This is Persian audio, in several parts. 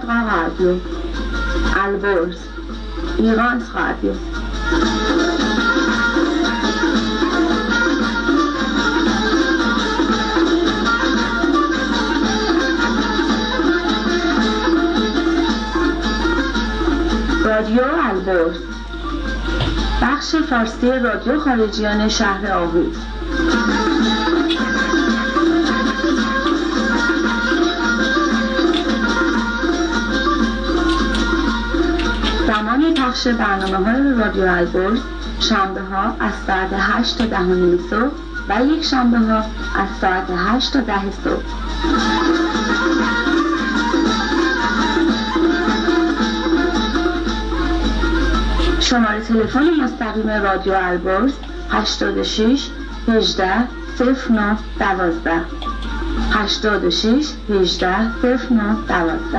Londra Radio Alborz Irans Radio. رادیو البرز بخش فارسی رادیو خارجیان شهر آهود پخش برنامه های رادیو البرز شنبه ها از ساعت 8 تا ده صبح و یک شنبه ها از ساعت 8 تا ده صبح. شماره تلفن مستقیم رادیو البرز 86 18 09 12 86 18 09 12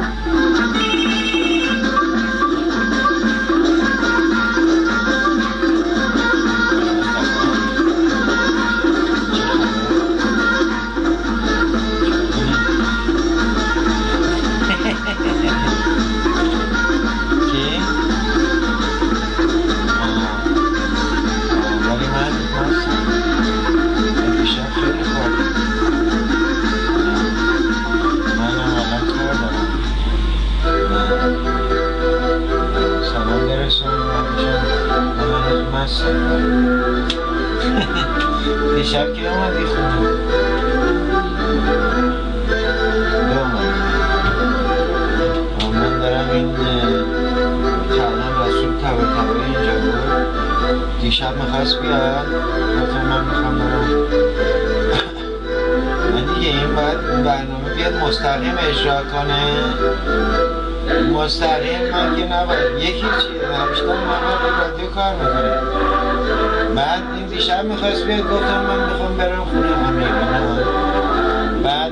دیشب می‌خواست بیاد. گفتم من می‌خوام برم. من دیگه این باید برنامه بیاد مستقیم اجرا کنه. مستقیم من که نباید. یکی چیه؟ نوشتم من رادیو کار می‌کنه. بعد این دیشب می‌خواست بیاد گفتم من می‌خوام برم خونه امیر. بعد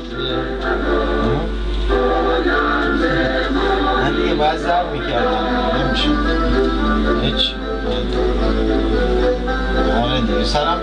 من دیگه باید زب می‌کردم. آره دیگه سلام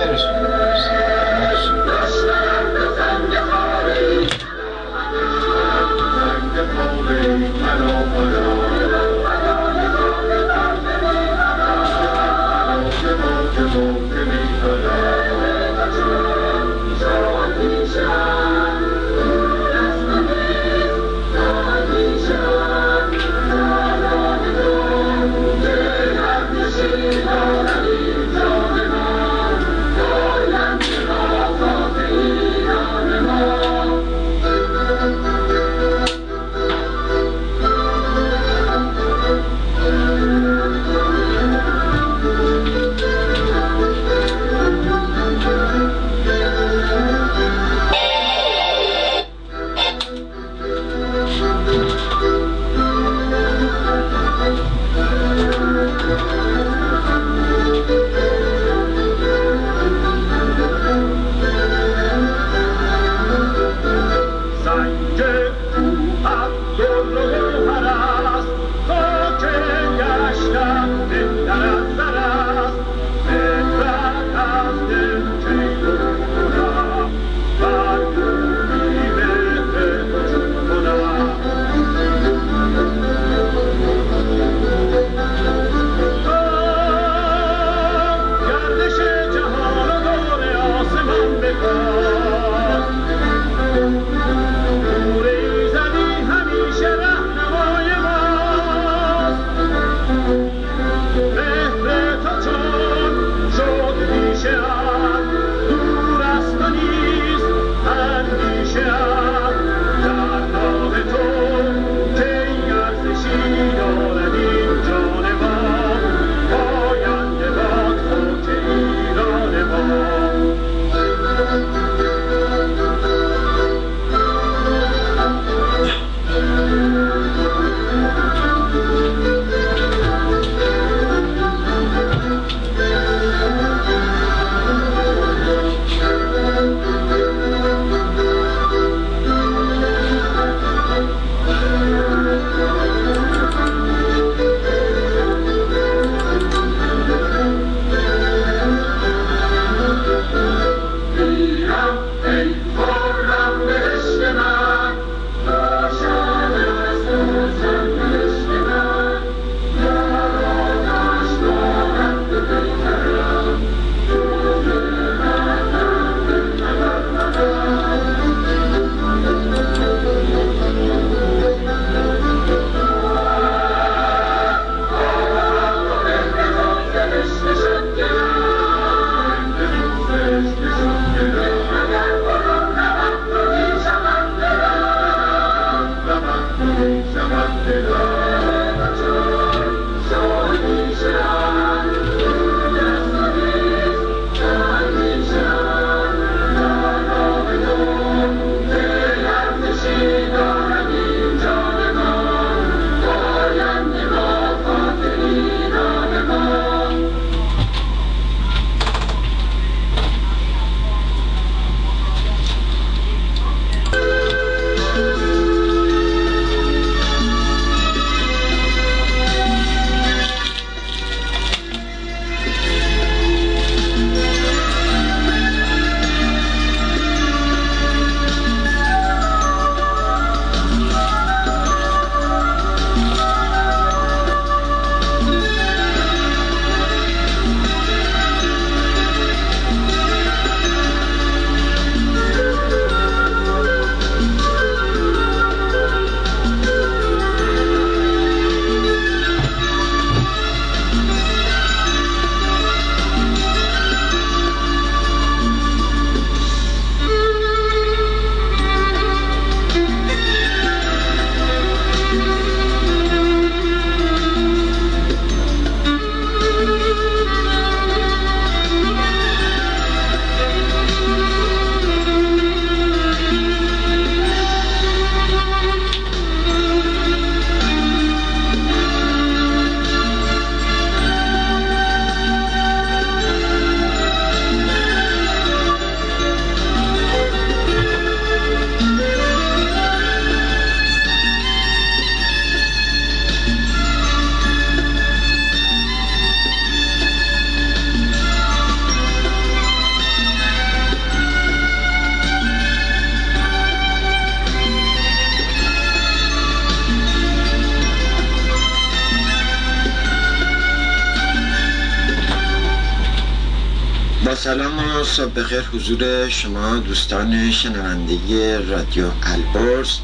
سلام و صبح بخیر حضور شما دوستان شنونده رادیو البرز.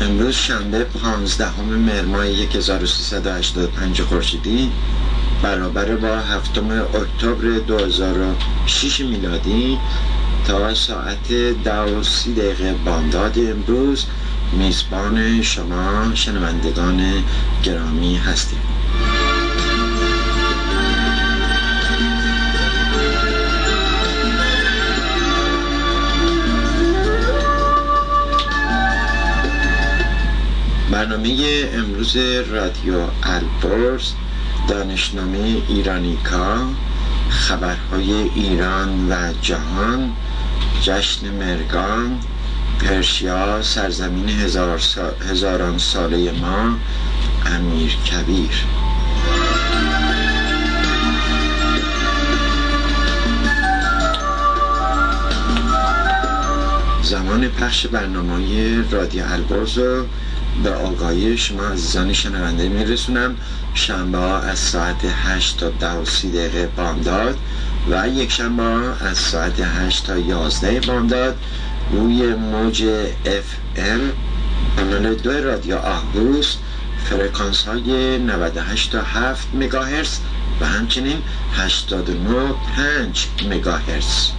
امروز شنبه 15 مهر ماه 1385 خورشیدی برابر با هفتم اکتبر 2006 میلادی. تا ساعت ده و سی دقیقه بامداد امروز میزبان شما شنوندگان گرامی هستیم. امروز رادیو البرز دانشنامه ایرانیکا خبرهای ایران و جهان جشن مرگان پرشیا سرزمین هزار هزاران ساله ما امیر کبیر. زمان پخش برنامه رادیو البرز به آگاهی شما عزیزان شنونده میرسونم. شنبه ها از ساعت 8 تا 10 و 30 دقیقه بامداد و یک شنبه ها از ساعت 8 تا 11 بامداد روی موج FM کانال دو رادیو آهروس فرکانس های 98 تا 7 مگاهرتز و همچنین 89 5 مگاهرتز.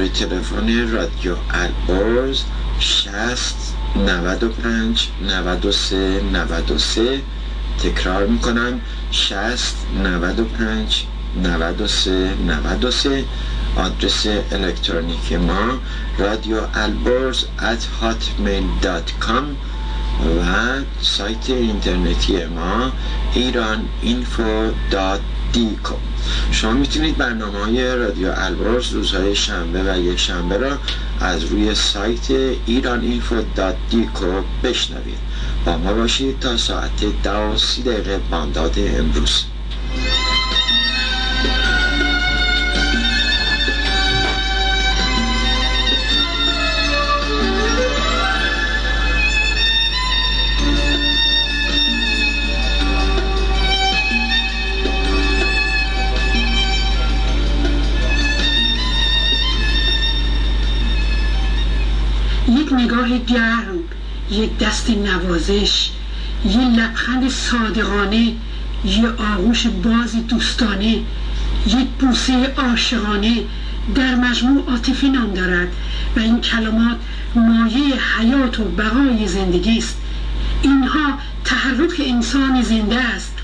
شماره تلفن رادیو البرز 60 95 93 93 تکرار می‌کنم. 60 95 93 93 آدرس الکترونیکی ما رادیو البرز at hotmail.com و سایت اینترنتی ما ایران اینفو دیکو شما می‌تونید برنامه های رادیو البرز روزهای شنبه و یک شنبه را از روی سایت ایران اینفو دیکو بشنوید. با ما باشید تا ساعت ده و سی دقیقه بامداد امروز. نگاه گرم یک دست نوازش یه لبخند صادقانه یه آغوش بازی دوستانه یک بوسه عاشقانه. در مجموع عاطفی نام دارد و این کلمات مایه حیات و بقای زندگی است. اینها تحرک انسان زنده است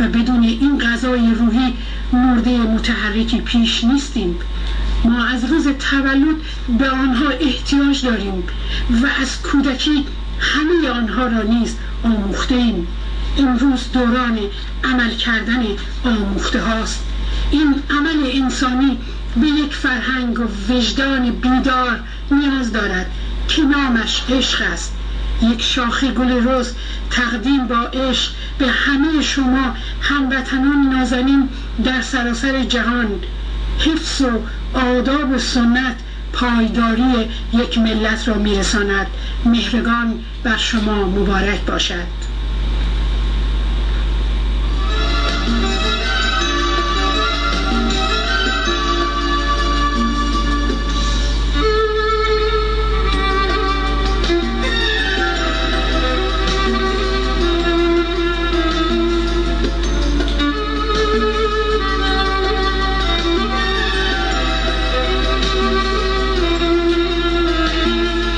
و بدون این غذای روحی مرده متحرکی پیش نیستیم. ما از روز تولد به آنها احتیاج داریم و از کودکی همه آنها را نیز آموخته ایم. امروز دوران عمل کردن آموخته هاست. این عمل انسانی به یک فرهنگ و وجدان بیدار نیاز دارد که نامش عشق است. یک شاخه گل روز تقدیم با عشق به همه شما هموطنان نازنین در سراسر جهان. حفظ و آداب و سنت پایداری یک ملت را میرساند. مهرگان بر شما مبارک باشد.